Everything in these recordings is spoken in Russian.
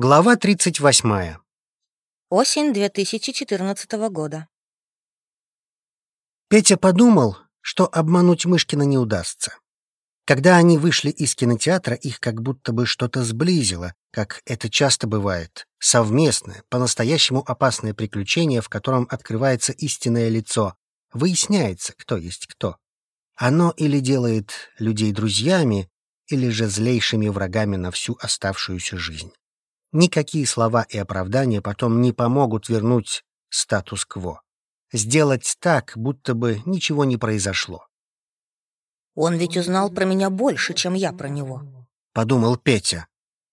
Глава 38. Осень 2014 года. Петя подумал, что обмануть Мышкина не удастся. Когда они вышли из кинотеатра, их как будто бы что-то сблизило, как это часто бывает, совместное, по-настоящему опасное приключение, в котором открывается истинное лицо, выясняется, кто есть кто. Оно или делает людей друзьями, или же злейшими врагами на всю оставшуюся жизнь. Никакие слова и оправдания потом не помогут вернуть статус-кво. Сделать так, будто бы ничего не произошло. Он ведь узнал про меня больше, чем я про него. Подумал Петя.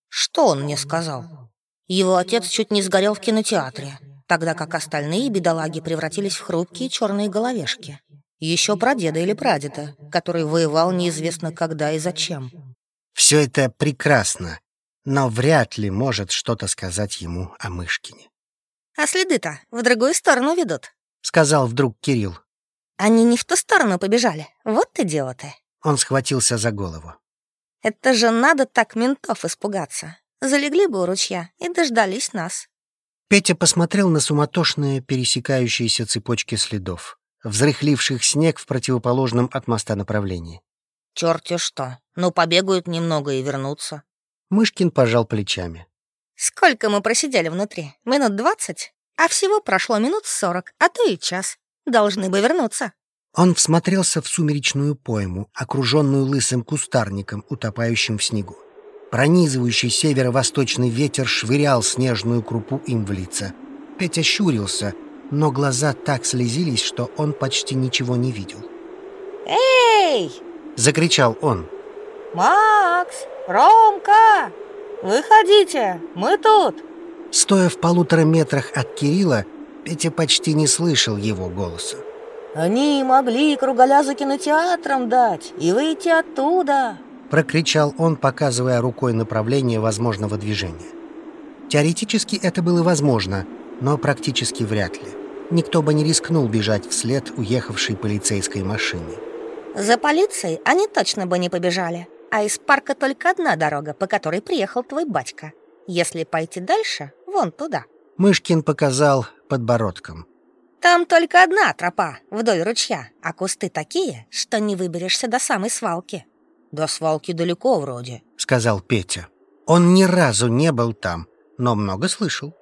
Что он мне сказал? Его отец чуть не сгорел в кинотеатре, тогда как остальные бедолаги превратились в хрупкие черные головешки. Еще про деда или прадеда, который воевал неизвестно когда и зачем. Все это прекрасно, но вряд ли может что-то сказать ему о Мышкине. «А следы-то в другую сторону ведут», — сказал вдруг Кирилл. «Они не в ту сторону побежали. Вот ты дело-то». Он схватился за голову. «Это же надо так ментов испугаться. Залегли бы у ручья и дождались нас». Петя посмотрел на суматошные пересекающиеся цепочки следов, взрыхливших снег в противоположном от моста направлении. «Чёрт-те что, ну побегают немного и вернутся. Мышкин пожал плечами. «Сколько мы просидели внутри? Минут двадцать? А всего прошло минут сорок, а то и час. Должны бы вернуться». Он всмотрелся в сумеречную пойму, окруженную лысым кустарником, утопающим в снегу. Пронизывающий северо-восточный ветер швырял снежную крупу им в лица. Петя щурился, но глаза так слезились, что он почти ничего не видел. «Эй!» — закричал он. «Макс! Ромка! Выходите! Мы тут!» Стоя в полутора метрах от Кирилла, Петя почти не слышал его голоса. «Они могли круголя за кинотеатром дать и выйти оттуда!» Прокричал он, показывая рукой направление возможного движения. Теоретически это было возможно, но практически вряд ли. Никто бы не рискнул бежать вслед уехавшей полицейской машине. «За полицией они точно бы не побежали», а из парка только одна дорога, по которой приехал твой батька. Если пойти дальше, вон туда». Мышкин показал подбородком. «Там только одна тропа, вдоль ручья, а кусты такие, что не выберешься до самой свалки». «До свалки далеко вроде», — сказал Петя. Он ни разу не был там, но много слышал.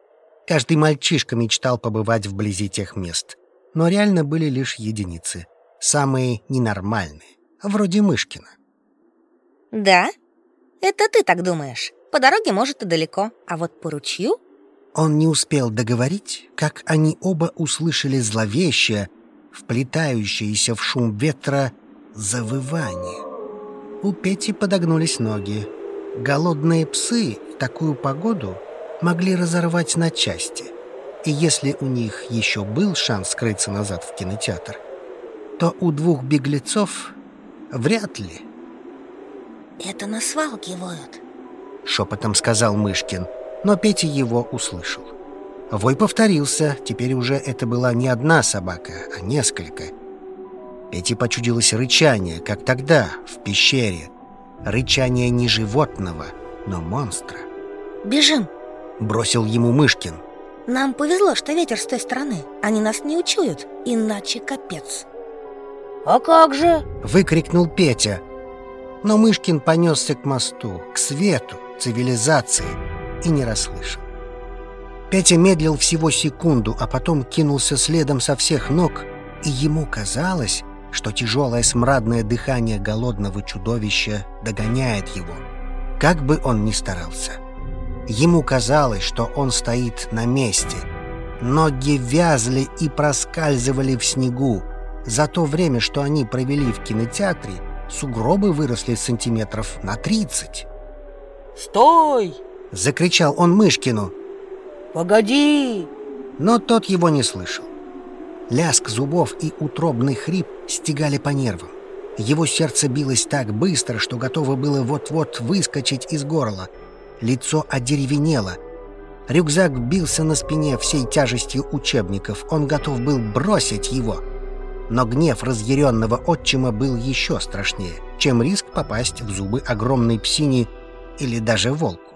Каждый мальчишка мечтал побывать вблизи тех мест. Но реально были лишь единицы. Самые ненормальные, вроде Мышкина. «Да? Это ты так думаешь. По дороге, может, и далеко, а вот по ручью...» Он не успел договорить, как они оба услышали зловещее, вплетающееся в шум ветра завывание. У Пети подогнулись ноги. Голодные псы в такую погоду могли разорвать на части. И если у них еще был шанс скрыться назад в кинотеатр, то у двух беглецов вряд ли. «Это на свалке воют», — шепотом сказал Мышкин, но Петя его услышал. Вой повторился, теперь уже это была не одна собака, а несколько. Пете почудилось рычание, как тогда, в пещере. Рычание не животного, но монстра. «Бежим!» — бросил ему Мышкин. «Нам повезло, что ветер с той стороны. Они нас не учуют, иначе капец». «А как же?» — выкрикнул Петя — но Мышкин понесся к мосту, к свету, цивилизации и не расслышал. Петя медлил всего секунду, а потом кинулся следом со всех ног, и ему казалось, что тяжелое смрадное дыхание голодного чудовища догоняет его, как бы он ни старался. Ему казалось, что он стоит на месте. Ноги вязли и проскальзывали в снегу. За то время, что они провели в кинотеатре, сугробы выросли сантиметров на тридцать. «Стой!» — закричал он Мышкину. «Погоди!» Но тот его не слышал. Лязг зубов и утробный хрип стегали по нервам. Его сердце билось так быстро, что готово было вот-вот выскочить из горла. Лицо одеревенело. Рюкзак бился на спине всей тяжестью учебников. Он готов был бросить его — но гнев разъяренного отчима был еще страшнее, чем риск попасть в зубы огромной псине или даже волку.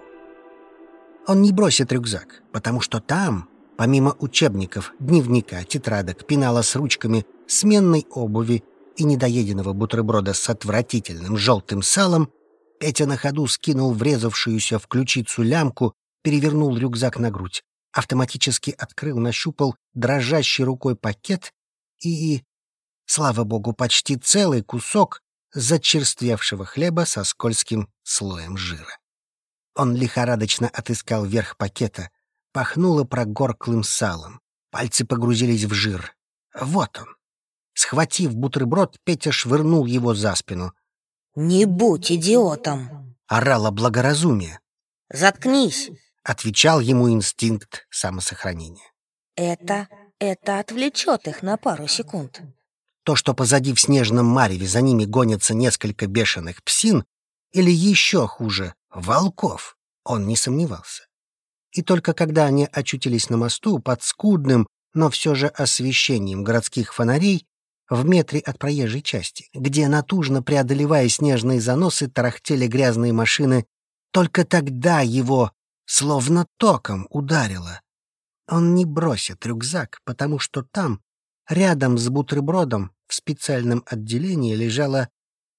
Он не бросит рюкзак, потому что там, помимо учебников, дневника, тетрадок, пенала с ручками, сменной обуви и недоеденного бутерброда с отвратительным желтым салом, Петя на ходу скинул врезавшуюся в ключицу лямку, перевернул рюкзак на грудь, автоматически открыл, нащупал дрожащей рукой пакет и, слава богу, почти целый кусок зачерствевшего хлеба со скользким слоем жира. Он лихорадочно отыскал верх пакета, пахнуло прогорклым салом. Пальцы погрузились в жир. Вот он. Схватив бутерброд, Петя швырнул его за спину. «Не будь идиотом!» — орало благоразумие. «Заткнись!» — отвечал ему инстинкт самосохранения. «Это... это отвлечет их на пару секунд». То, что позади в снежном мареве за ними гонятся несколько бешеных псин, или еще хуже, волков, он не сомневался. И только когда они очутились на мосту под скудным, но все же освещением городских фонарей, в метре от проезжей части, где, натужно преодолевая снежные заносы, тарахтели грязные машины, только тогда его словно током ударило. Он не бросит рюкзак, потому что там, рядом с бутербродом, в специальном отделении лежала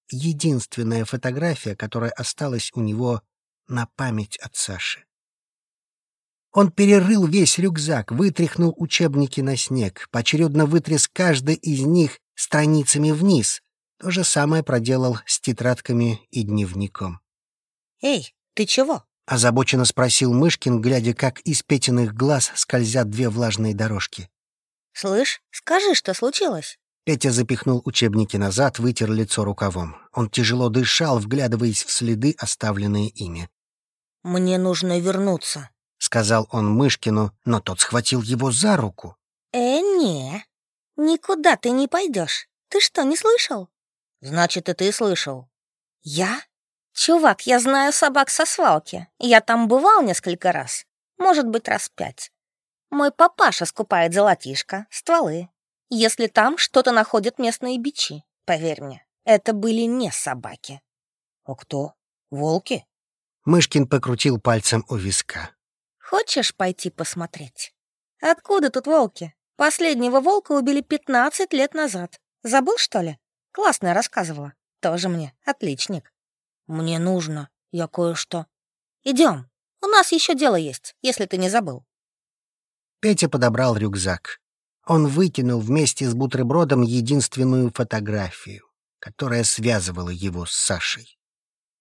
единственная фотография, которая осталась у него на память от Саши. Он перерыл весь рюкзак, вытряхнул учебники на снег, поочередно вытряс каждый из них страницами вниз. То же самое проделал с тетрадками и дневником. «Эй, ты чего?» — озабоченно спросил Мышкин, глядя, как из Петиных глаз скользят две влажные дорожки. «Слышь, скажи, что случилось?» Петя запихнул учебники назад, вытер лицо рукавом. Он тяжело дышал, вглядываясь в следы, оставленные ими. «Мне нужно вернуться», — сказал он Мышкину, но тот схватил его за руку. «Э, не, никуда ты не пойдешь. Ты что, не слышал?» «Значит, и ты слышал». «Я? Чувак, я знаю собак со свалки. Я там бывал несколько раз. Может быть, раз пять. Мой папаша скупает золотишко, стволы, если там что-то находят местные бичи. Поверь мне, это были не собаки. А кто? Волки? Мышкин покрутил пальцем у виска. Хочешь пойти посмотреть? Откуда тут волки? Последнего волка убили 15 лет назад. Забыл, что ли? Классно рассказывала. Тоже мне отличник. Мне нужно. Я кое-что. Идем. У нас еще дело есть, если ты не забыл. Петя подобрал рюкзак. Он выкинул вместе с бутербродом единственную фотографию, которая связывала его с Сашей.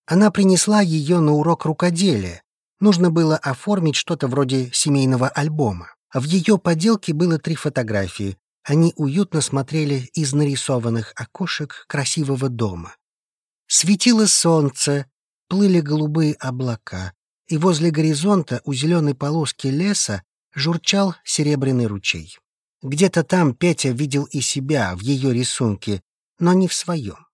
Она принесла ее на урок рукоделия. Нужно было оформить что-то вроде семейного альбома. В ее поделке было три фотографии. Они уютно смотрели из нарисованных окошек красивого дома. Светило солнце, плыли голубые облака, и возле горизонта у зеленой полоски леса журчал серебряный ручей. Где-то там Петя видел и себя в ее рисунке, но не в своем.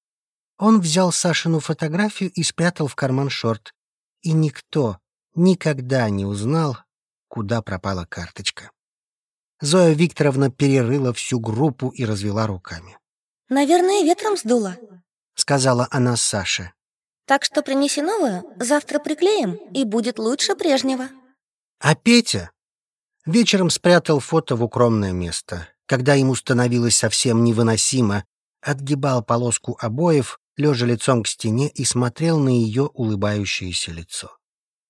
Он взял Сашину фотографию и спрятал в карман шорт. И никто никогда не узнал, куда пропала карточка. Зоя Викторовна перерыла всю группу и развела руками. «Наверное, ветром сдуло», — сказала она Саше. «Так что принеси новую, завтра приклеим, и будет лучше прежнего». А Петя Вечером спрятал фото в укромное место. Когда ему становилось совсем невыносимо, отгибал полоску обоев, лежа лицом к стене и смотрел на ее улыбающееся лицо.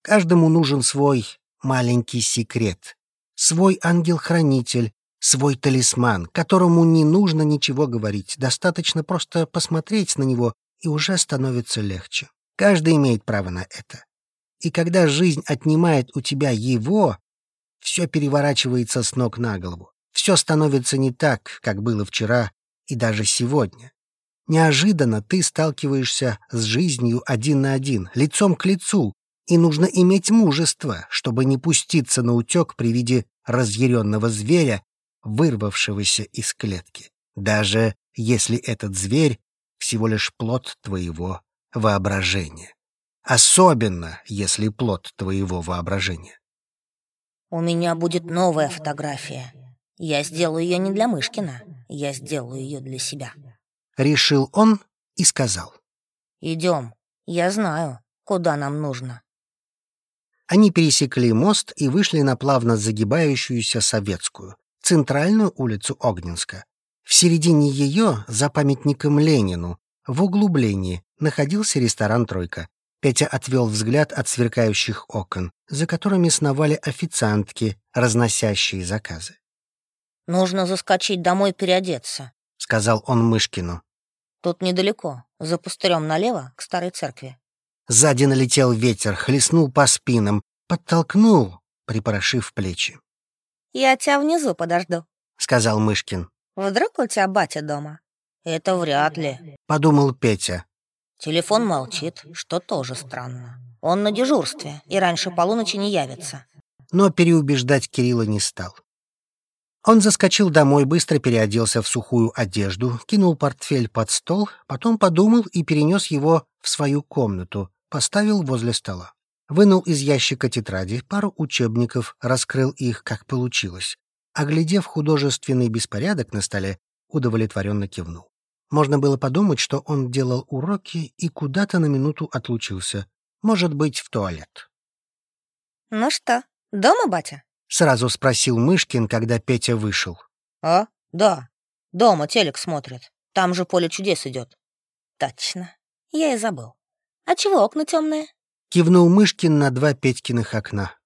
Каждому нужен свой маленький секрет, свой ангел-хранитель, свой талисман, которому не нужно ничего говорить, достаточно просто посмотреть на него, и уже становится легче. Каждый имеет право на это. И когда жизнь отнимает у тебя его, все переворачивается с ног на голову. Все становится не так, как было вчера и даже сегодня. Неожиданно ты сталкиваешься с жизнью один на один, лицом к лицу, и нужно иметь мужество, чтобы не пуститься на утек при виде разъяренного зверя, вырвавшегося из клетки, даже если этот зверь всего лишь плод твоего воображения. Особенно, если плод твоего воображения. У меня будет новая фотография. Я сделаю ее не для Мышкина, я сделаю ее для себя. Решил он и сказал. Идем, я знаю, куда нам нужно. Они пересекли мост и вышли на плавно загибающуюся Советскую, центральную улицу Огненска. В середине ее, за памятником Ленину, в углублении, находился ресторан «Тройка». Петя отвел взгляд от сверкающих окон, за которыми сновали официантки, разносящие заказы. «Нужно заскочить домой переодеться», — сказал он Мышкину. «Тут недалеко, за пустырем налево, к старой церкви». Сзади налетел ветер, хлестнул по спинам, подтолкнул, припорошив плечи. «Я тебя внизу подожду», — сказал Мышкин. «Вдруг у тебя батя дома?» «Это вряд ли», — подумал Петя. Телефон молчит, что тоже странно. Он на дежурстве и раньше полуночи не явится. Но переубеждать Кирилла не стал. Он заскочил домой, быстро переоделся в сухую одежду, кинул портфель под стол, потом подумал и перенес его в свою комнату, поставил возле стола. Вынул из ящика тетради пару учебников, раскрыл их, как получилось. Оглядев художественный беспорядок на столе, удовлетворенно кивнул. Можно было подумать, что он делал уроки и куда-то на минуту отлучился. Может быть, в туалет. «Ну что, дома, батя?» — сразу спросил Мышкин, когда Петя вышел. «А, да. Дома телек смотрит. Там же поле чудес идет». «Точно. Я и забыл. А чего окна темные?» Кивнул Мышкин на два Петькиных окна.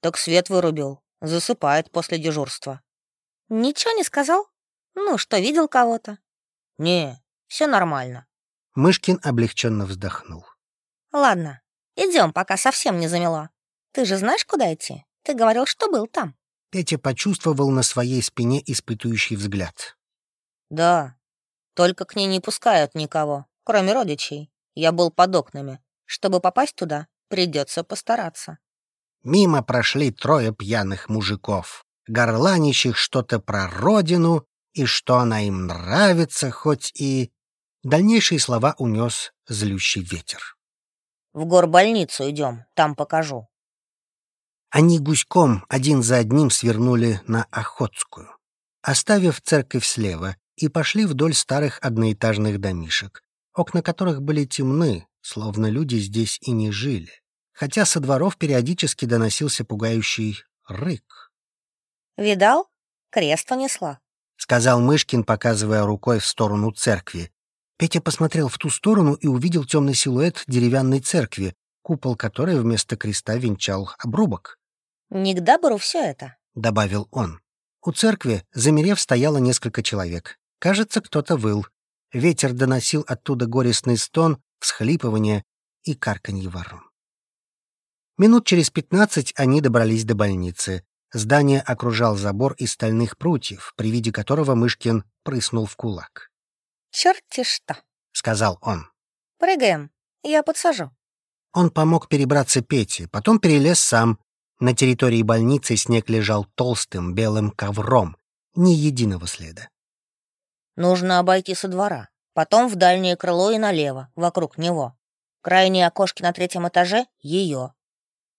«Так свет вырубил. Засыпает после дежурства». «Ничего не сказал? Ну, что, видел кого-то?» «Не, все нормально». Мышкин облегченно вздохнул. «Ладно, идем, пока совсем не замело. Ты же знаешь, куда идти? Ты говорил, что был там». Петя почувствовал на своей спине испытующий взгляд. «Да, только к ней не пускают никого, кроме родичей. Я был под окнами. Чтобы попасть туда, придется постараться». Мимо прошли трое пьяных мужиков, горланищих что-то про родину и что она им нравится, хоть и... Дальнейшие слова унес злющий ветер. «В горбольницу идем, там покажу». Они гуськом один за одним свернули на Охотскую, оставив церковь слева, и пошли вдоль старых одноэтажных домишек, окна которых были темны, словно люди здесь и не жили, хотя со дворов периодически доносился пугающий рык. «Видал? Крест понесла», — сказал Мышкин, показывая рукой в сторону церкви. Петя посмотрел в ту сторону и увидел темный силуэт деревянной церкви, купол которой вместо креста венчал обрубок. «Не к добру все это», — добавил он. У церкви, замерев, стояло несколько человек. Кажется, кто-то выл. Ветер доносил оттуда горестный стон, всхлипывание и карканье ворон. Минут через пятнадцать они добрались до больницы. Здание окружал забор из стальных прутьев, при виде которого Мышкин прыснул в кулак. «Черт-те что!» — сказал он. «Прыгаем, я подсажу». Он помог перебраться Пете, потом перелез сам. На территории больницы снег лежал толстым белым ковром, ни единого следа. «Нужно обойти со двора, потом в дальнее крыло и налево, вокруг него. Крайние окошки на третьем этаже — ее».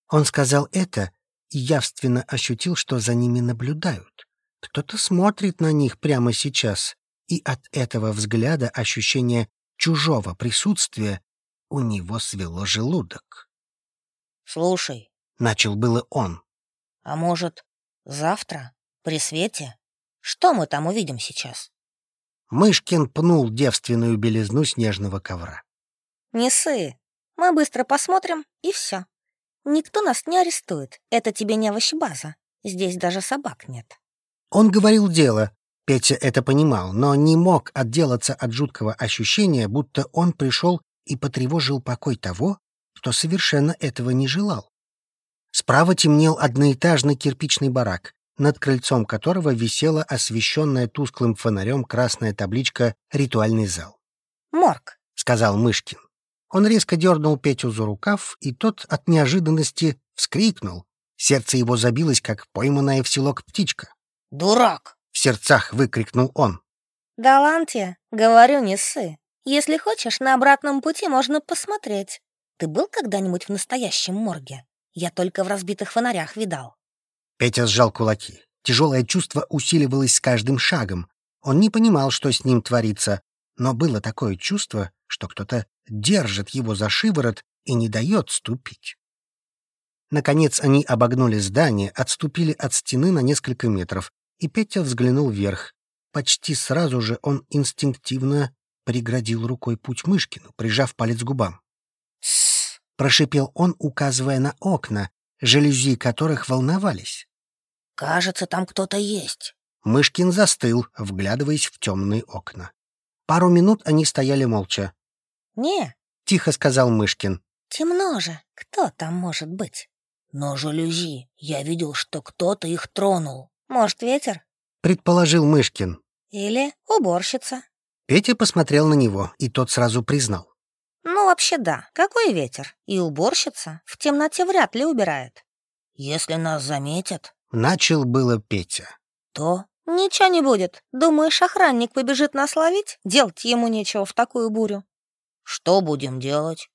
Он сказал это и явственно ощутил, что за ними наблюдают. Кто-то смотрит на них прямо сейчас, и от этого взгляда ощущение чужого присутствия у него свело желудок. «Слушай», — начал было он. «А может, завтра, при свете? Что мы там увидим сейчас?» Мышкин пнул девственную белизну снежного ковра. «Не ссы. Мы быстро посмотрим, и все. Никто нас не арестует. Это тебе не овощебаза. Здесь даже собак нет». Он говорил дело. Петя это понимал, но не мог отделаться от жуткого ощущения, будто он пришел и потревожил покой того, кто совершенно этого не желал. Справа темнел одноэтажный кирпичный барак, над крыльцом которого висела освещенная тусклым фонарем красная табличка «Ритуальный зал». «Морг», — сказал Мышкин. Он резко дернул Петю за рукав, и тот от неожиданности вскрикнул. Сердце его забилось, как пойманная в селок птичка. «Дурак!» — в сердцах выкрикнул он. «Да говорю, не ссы. Если хочешь, на обратном пути можно посмотреть. Ты был когда-нибудь в настоящем морге? Я только в разбитых фонарях видал». Петя сжал кулаки. Тяжелое чувство усиливалось с каждым шагом. Он не понимал, что с ним творится, но было такое чувство, что кто-то держит его за шиворот и не дает ступить. Наконец они обогнули здание, отступили от стены на несколько метров, и Петя взглянул вверх. Почти сразу же он инстинктивно преградил рукой путь Мышкину, прижав палец к губам. Тссс. Прошипел он, указывая на окна, жалюзи которых волновались. Кажется, там кто-то есть. Мышкин застыл, вглядываясь в темные окна. Пару минут они стояли молча. «Не, — тихо сказал Мышкин. темно же. Кто там может быть? Но жалюзи, я видел, что кто-то их тронул. Может, ветер? Предположил Мышкин. Или уборщица? Петя посмотрел на него, и тот сразу признал. Ну, вообще да. Какой ветер? И уборщица в темноте вряд ли убирает. Если нас заметят, Начал было Петя. то... Ничего не будет. Думаешь, охранник побежит нас ловить? Делать ему нечего в такую бурю. Что будем делать?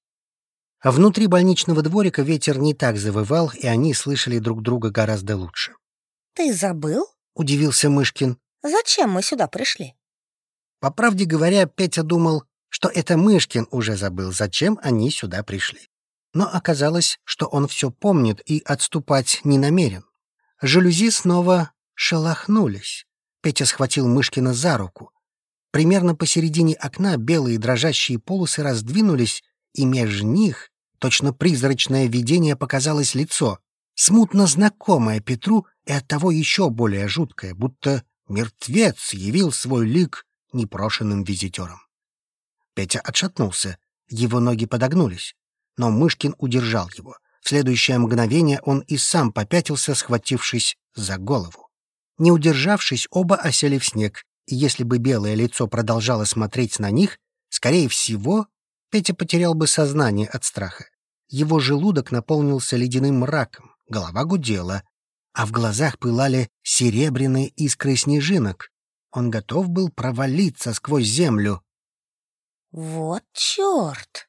А Внутри больничного дворика ветер не так завывал, и они слышали друг друга гораздо лучше. Ты забыл? Удивился Мышкин. Зачем мы сюда пришли? По правде говоря, Петя думал, что это Мышкин уже забыл, зачем они сюда пришли. Но оказалось, что он все помнит и отступать не намерен. Жалюзи снова шелохнулись. Петя схватил Мышкина за руку. Примерно посередине окна белые дрожащие полосы раздвинулись, и меж них, точно призрачное видение, показалось лицо, смутно знакомое Петру и оттого еще более жуткое, будто мертвец явил свой лик непрошенным визитером. Петя отшатнулся, его ноги подогнулись, но Мышкин удержал его. В следующее мгновение он и сам попятился, схватившись за голову. Не удержавшись, оба осели в снег, и если бы белое лицо продолжало смотреть на них, скорее всего, Петя потерял бы сознание от страха. Его желудок наполнился ледяным мраком, голова гудела, а в глазах пылали серебряные искры снежинок. Он готов был провалиться сквозь землю. Вот черт!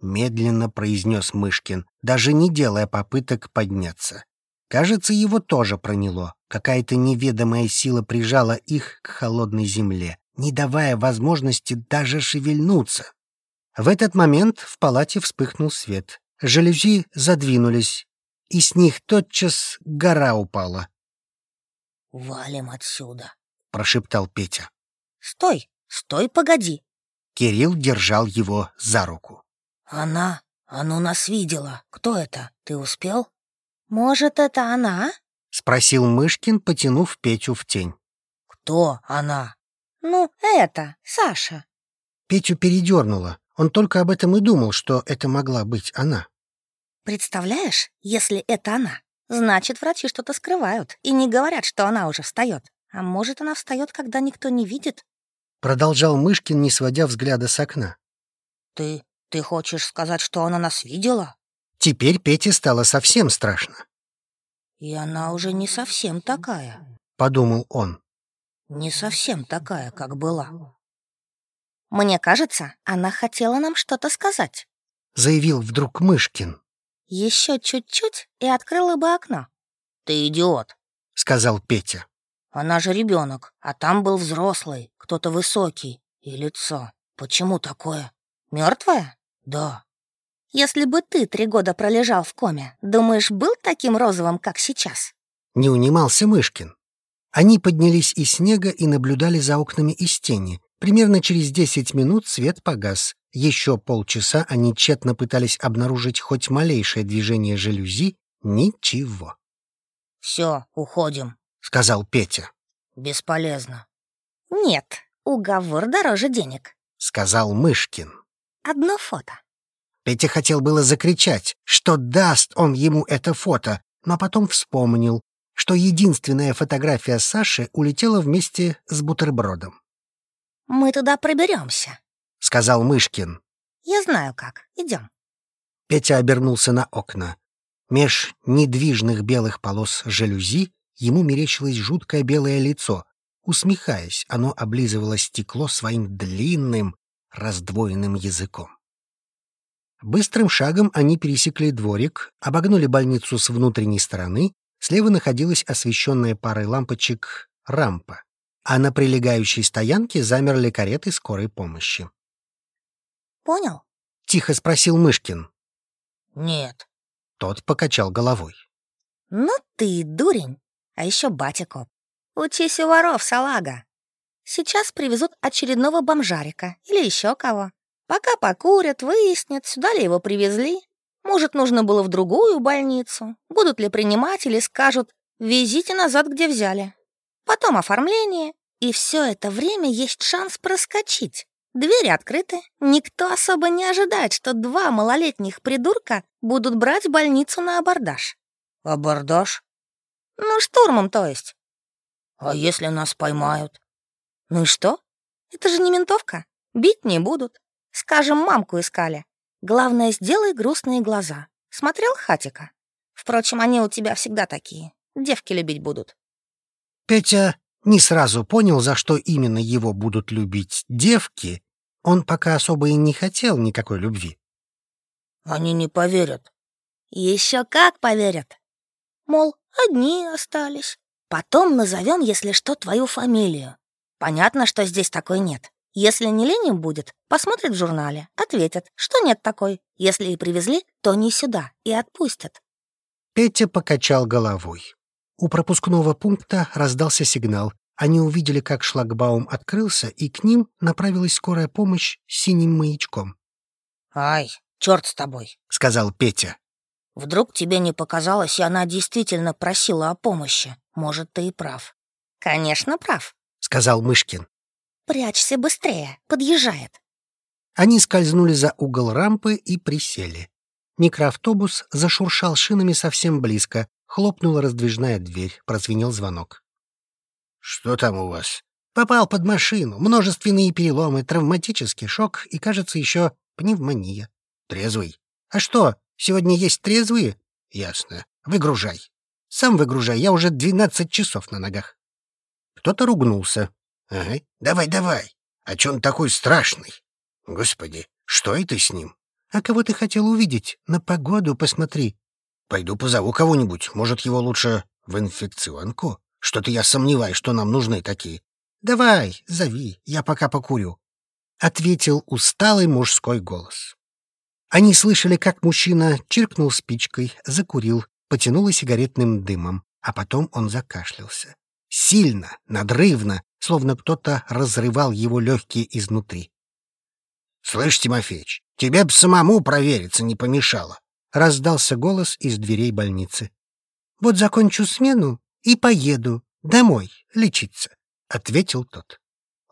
Медленно произнес Мышкин, даже не делая попыток подняться. Кажется, его тоже проняло. Какая-то неведомая сила прижала их к холодной земле, не давая возможности даже шевельнуться. В этот момент в палате вспыхнул свет. Жалюзи задвинулись, и с них тотчас гора упала, Валим отсюда. — прошептал Петя. Стой, стой, погоди. Кирилл держал его за руку. Она, оно нас видела. Кто это? Ты успел? Может, это она? — спросил Мышкин, потянув Петю в тень. Кто она? Ну, это, Саша. Петю передернуло. Он только об этом и думал, что это могла быть она. Представляешь, если это она, значит, врачи что-то скрывают и не говорят, что она уже встает. А может, она встает, когда никто не видит? Продолжал Мышкин, не сводя взгляда с окна. Ты, ты хочешь сказать, что она нас видела? Теперь Пете стало совсем страшно, И она уже не совсем такая. подумал он. Не совсем такая, как была. Мне кажется, она хотела нам что-то сказать. Заявил вдруг Мышкин, Еще чуть-чуть и открыла бы окно. Ты идиот. сказал Петя. Она же ребенок, а там был взрослый, кто-то высокий. И лицо. Почему такое? Мертвая? Да. Если бы ты три года пролежал в коме, думаешь, был таким розовым, как сейчас? Не унимался Мышкин. Они поднялись из снега и наблюдали за окнами из тени. Примерно через десять минут свет погас. Еще полчаса они тщетно пытались обнаружить хоть малейшее движение жалюзи. Ничего, Все, уходим. сказал Петя. Бесполезно. Нет, уговор дороже денег. Сказал Мышкин. Одно фото. Петя хотел было закричать, что даст он ему это фото, но потом вспомнил, что единственная фотография Саши улетела вместе с бутербродом. Мы туда проберемся. — сказал Мышкин. Я знаю как. Идем. Петя обернулся на окна. Меж недвижных белых полос жалюзи ему мерещилось жуткое белое лицо. Усмехаясь, оно облизывало стекло своим длинным, раздвоенным языком. Быстрым шагом они пересекли дворик, обогнули больницу с внутренней стороны, слева находилась освещенная парой лампочек рампа, а на прилегающей стоянке замерли кареты скорой помощи. Понял? Тихо спросил Мышкин. Нет. Тот покачал головой. «Ну ты дурень, а еще батя коп. Учись у воров, салага. Сейчас привезут очередного бомжарика или еще кого. Пока покурят, выяснят, сюда ли его привезли. Может, нужно было в другую больницу. Будут ли принимать или скажут «везите назад, где взяли». Потом оформление, и все это время есть шанс проскочить. Двери открыты, никто особо не ожидает, что два малолетних придурка будут брать больницу на абордаж. Абордаж? Ну, штурмом, то есть. А если нас поймают? Ну и что? Это же не ментовка. Бить не будут. Скажем, мамку искали. Главное, сделай грустные глаза. Смотрел хатика? Впрочем, они у тебя всегда такие. Девки любить будут. Петя не сразу понял, за что именно его будут любить девки. Он пока особо и не хотел никакой любви. Они не поверят. Еще как поверят. Мол, одни остались. Потом назовем, если что, твою фамилию. Понятно, что здесь такой нет. Если не Ленин будет, посмотрят в журнале, ответят, что нет такой. Если и привезли, то не сюда, и отпустят. Петя покачал головой. У пропускного пункта раздался сигнал. Они увидели, как шлагбаум открылся, и к ним направилась скорая помощь с синим маячком. «Ай, черт с тобой», — сказал Петя. «Вдруг тебе не показалось, и она действительно просила о помощи. Может, ты и прав». «Конечно, прав», — сказал Мышкин. «Прячься быстрее, подъезжает». Они скользнули за угол рампы и присели. Микроавтобус зашуршал шинами совсем близко. Хлопнула раздвижная дверь, прозвенел звонок. «Что там у вас?» «Попал под машину. Множественные переломы, травматический шок и, кажется, еще пневмония. Трезвый. А что, сегодня есть трезвые?» «Ясно. Выгружай. Сам выгружай, я уже двенадцать часов на ногах». Кто-то ругнулся. «Ага, давай, давай. А че он такой страшный? Господи, что это с ним? А кого ты хотел увидеть? На погоду посмотри. Пойду позову кого-нибудь. Может, его лучше в инфекционку? Что-то я сомневаюсь, что нам нужны такие. Давай, зови, я пока покурю. Ответил усталый мужской голос. Они слышали, как мужчина чиркнул спичкой, закурил, потянуло сигаретным дымом, а потом он закашлялся. Сильно, надрывно, словно кто-то разрывал его легкие изнутри. «Слышь, Тимофеич, тебе б самому провериться не помешало», — раздался голос из дверей больницы. «Вот закончу смену и поеду домой лечиться», — ответил тот.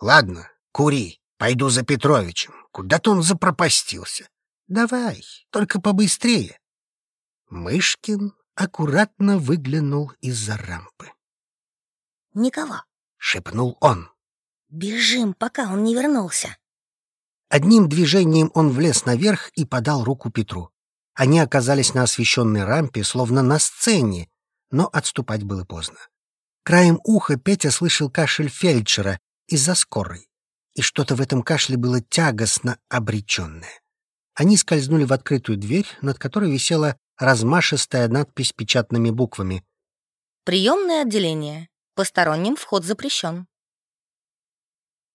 «Ладно, кури, пойду за Петровичем. Куда-то он запропастился. Давай, только побыстрее». Мышкин аккуратно выглянул из-за рампы. «Никого», — шепнул он. «Бежим, пока он не вернулся». Одним движением он влез наверх и подал руку Петру. Они оказались на освещенной рампе, словно на сцене, но отступать было поздно. Краем уха Петя слышал кашель фельдшера из-за скорой, и что-то в этом кашле было тягостно обреченное. Они скользнули в открытую дверь, над которой висела размашистая надпись печатными буквами. «Приемное отделение. Посторонним вход запрещен».